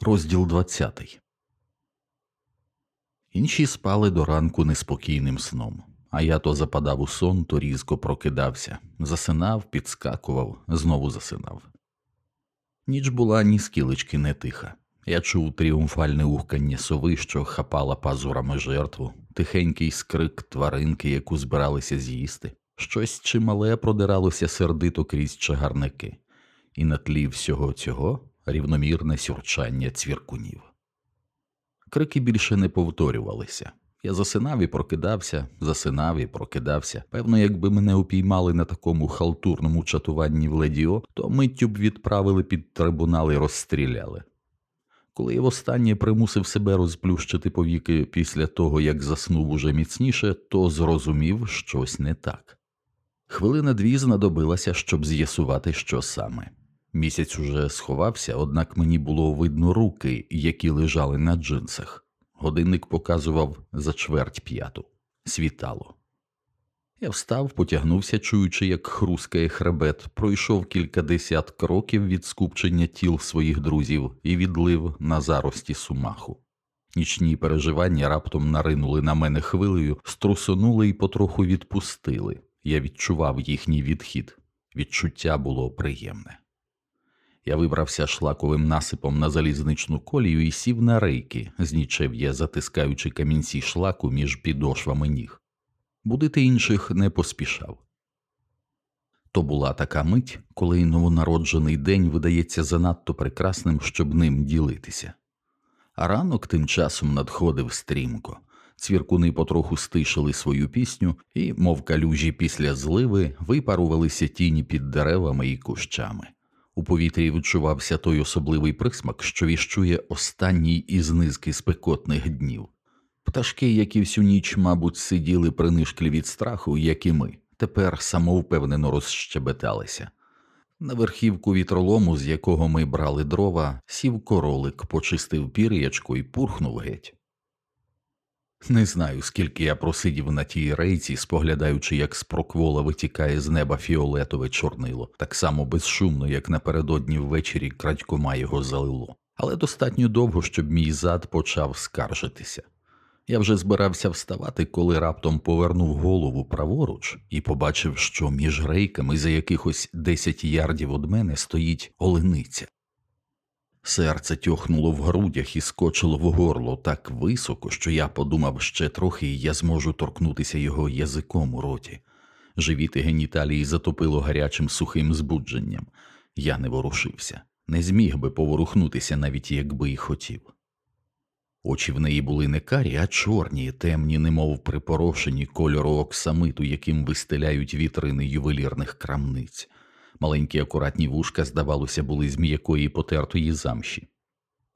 Розділ 20 Інші спали до ранку неспокійним сном, а я то западав у сон, то різко прокидався, засинав, підскакував, знову засинав. Ніч була ні скілечки не тиха. Я чув тріумфальне ухкання сови, що хапала пазурами жертву, тихенький скрик тваринки, яку збиралися з'їсти, щось чимале продиралося сердито крізь чагарники, і на тлі всього цього рівномірне сюрчання цвіркунів. Крики більше не повторювалися. Я засинав і прокидався, засинав і прокидався. Певно, якби мене упіймали на такому халтурному чатуванні в ледіо, то миттю б відправили під трибунал і розстріляли. Коли я востаннє примусив себе розплющити повіки після того, як заснув уже міцніше, то зрозумів щось не так. Хвилина дві знадобилася, щоб з'ясувати, що саме. Місяць уже сховався, однак мені було видно руки, які лежали на джинсах. Годинник показував за чверть п'яту. Світало. Я встав, потягнувся, чуючи, як хрускає хребет, пройшов кількадесят кроків від скупчення тіл своїх друзів і відлив на зарості сумаху. Нічні переживання раптом наринули на мене хвилею, струсонули і потроху відпустили. Я відчував їхній відхід. Відчуття було приємне. Я вибрався шлаковим насипом на залізничну колію і сів на рейки, знічев я, затискаючи камінці шлаку між підошвами ніг. Будити інших не поспішав. То була така мить, коли новонароджений день видається занадто прекрасним, щоб ним ділитися. А ранок тим часом надходив стрімко. Цвіркуни потроху стишили свою пісню і, мов калюжі після зливи, випарувалися тіні під деревами і кущами. У повітрі відчувався той особливий присмак, що віщує останній із низки спекотних днів. Пташки, які всю ніч, мабуть, сиділи принишклі від страху, як і ми, тепер самовпевнено розщебеталися. На верхівку вітролому, з якого ми брали дрова, сів королик, почистив пір'ячко і пурхнув геть. Не знаю, скільки я просидів на тій рейці, споглядаючи, як з проквола витікає з неба фіолетове чорнило, так само безшумно, як напередодні ввечері крадькома його залило, але достатньо довго, щоб мій зад почав скаржитися. Я вже збирався вставати, коли раптом повернув голову праворуч і побачив, що між рейками за якихось десять ярдів від мене стоїть олениця. Серце тьохнуло в грудях і скочило в горло так високо, що я подумав ще трохи, і я зможу торкнутися його язиком у роті. Живіти геніталії затопило гарячим сухим збудженням. Я не ворушився, не зміг би поворухнутися, навіть якби й хотів. Очі в неї були не карі, а чорні, темні, немов припорошені кольору оксамиту, яким вистеляють вітрини ювелірних крамниць. Маленькі акуратні вушка, здавалося, були з м'якої потертої замші.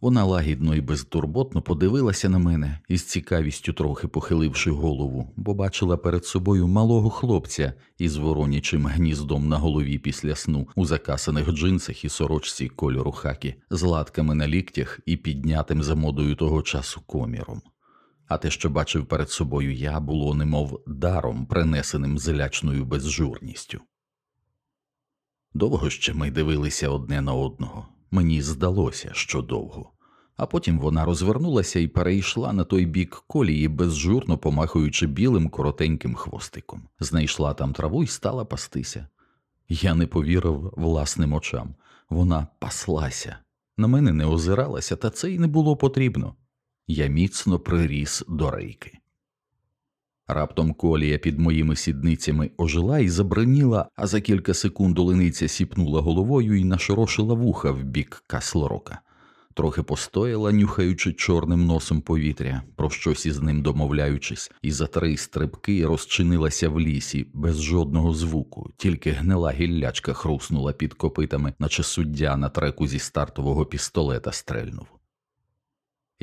Вона лагідно і безтурботно подивилася на мене із цікавістю трохи похиливши голову, бо бачила перед собою малого хлопця із воронячим гніздом на голові після сну у закасаних джинсах і сорочці кольору хакі, з латками на ліктях і піднятим за модою того часу коміром. А те, що бачив перед собою я, було немов даром, принесеним злячною безжурністю. Довго ще ми дивилися одне на одного. Мені здалося, що довго. А потім вона розвернулася і перейшла на той бік колії, безжурно помахуючи білим коротеньким хвостиком. Знайшла там траву і стала пастися. Я не повірив власним очам. Вона паслася. На мене не озиралася, та це й не було потрібно. Я міцно приріс до рейки. Раптом колія під моїми сідницями ожила і забриніла, а за кілька секунд олениця сіпнула головою і нашорошила вуха в бік каслорока. Трохи постояла, нюхаючи чорним носом повітря, про щось із ним домовляючись, і за три стрибки розчинилася в лісі без жодного звуку, тільки гнила гіллячка хруснула під копитами, наче суддя на треку зі стартового пістолета стрельнув.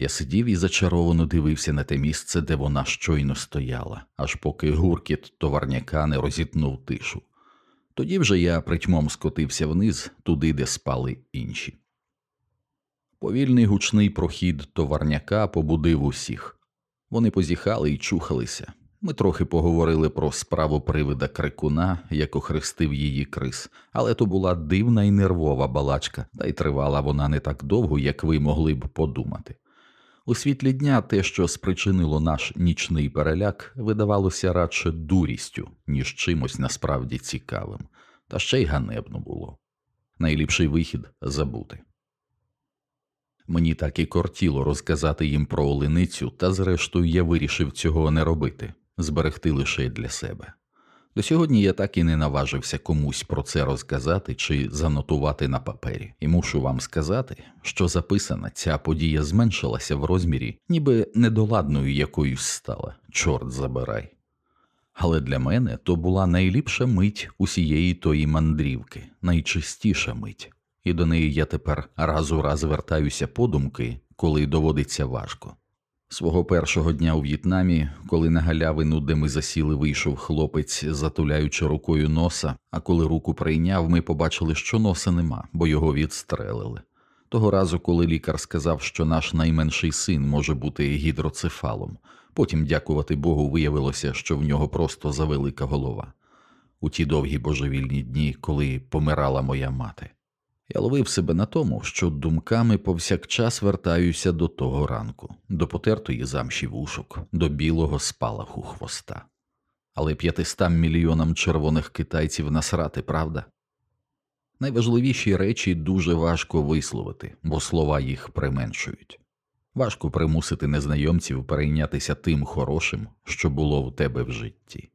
Я сидів і зачаровано дивився на те місце, де вона щойно стояла, аж поки гуркіт товарняка не розітнув тишу. Тоді вже я притьмом скотився вниз, туди, де спали інші. Повільний гучний прохід товарняка побудив усіх. Вони позіхали і чухалися. Ми трохи поговорили про справу привида крикуна, як охрестив її крис, але то була дивна і нервова балачка, та й тривала вона не так довго, як ви могли б подумати. У світлі дня те, що спричинило наш нічний переляк, видавалося радше дурістю, ніж чимось насправді цікавим, та ще й ганебно було. Найліпший вихід забути. Мені так і кортіло розказати їм про оленицю, та зрештою я вирішив цього не робити, зберегти лише для себе. До сьогодні я так і не наважився комусь про це розказати чи занотувати на папері, і мушу вам сказати, що записана ця подія зменшилася в розмірі, ніби недоладною якоюсь стала, чорт забирай. Але для мене то була найліпша мить усієї тої мандрівки, найчистіша мить, і до неї я тепер раз у раз вертаюся подумки, коли доводиться важко. Свого першого дня у В'єтнамі, коли на галявину, де ми засіли, вийшов хлопець, затуляючи рукою носа, а коли руку прийняв, ми побачили, що носа нема, бо його відстрелили. Того разу, коли лікар сказав, що наш найменший син може бути гідроцефалом, потім, дякувати Богу, виявилося, що в нього просто завелика голова. У ті довгі божевільні дні, коли помирала моя мати. Я ловив себе на тому, що думками повсякчас вертаюся до того ранку, до потертої замші вушок, до білого спалаху хвоста. Але п'ятистам мільйонам червоних китайців насрати, правда? Найважливіші речі дуже важко висловити, бо слова їх применшують. Важко примусити незнайомців перейнятися тим хорошим, що було в тебе в житті.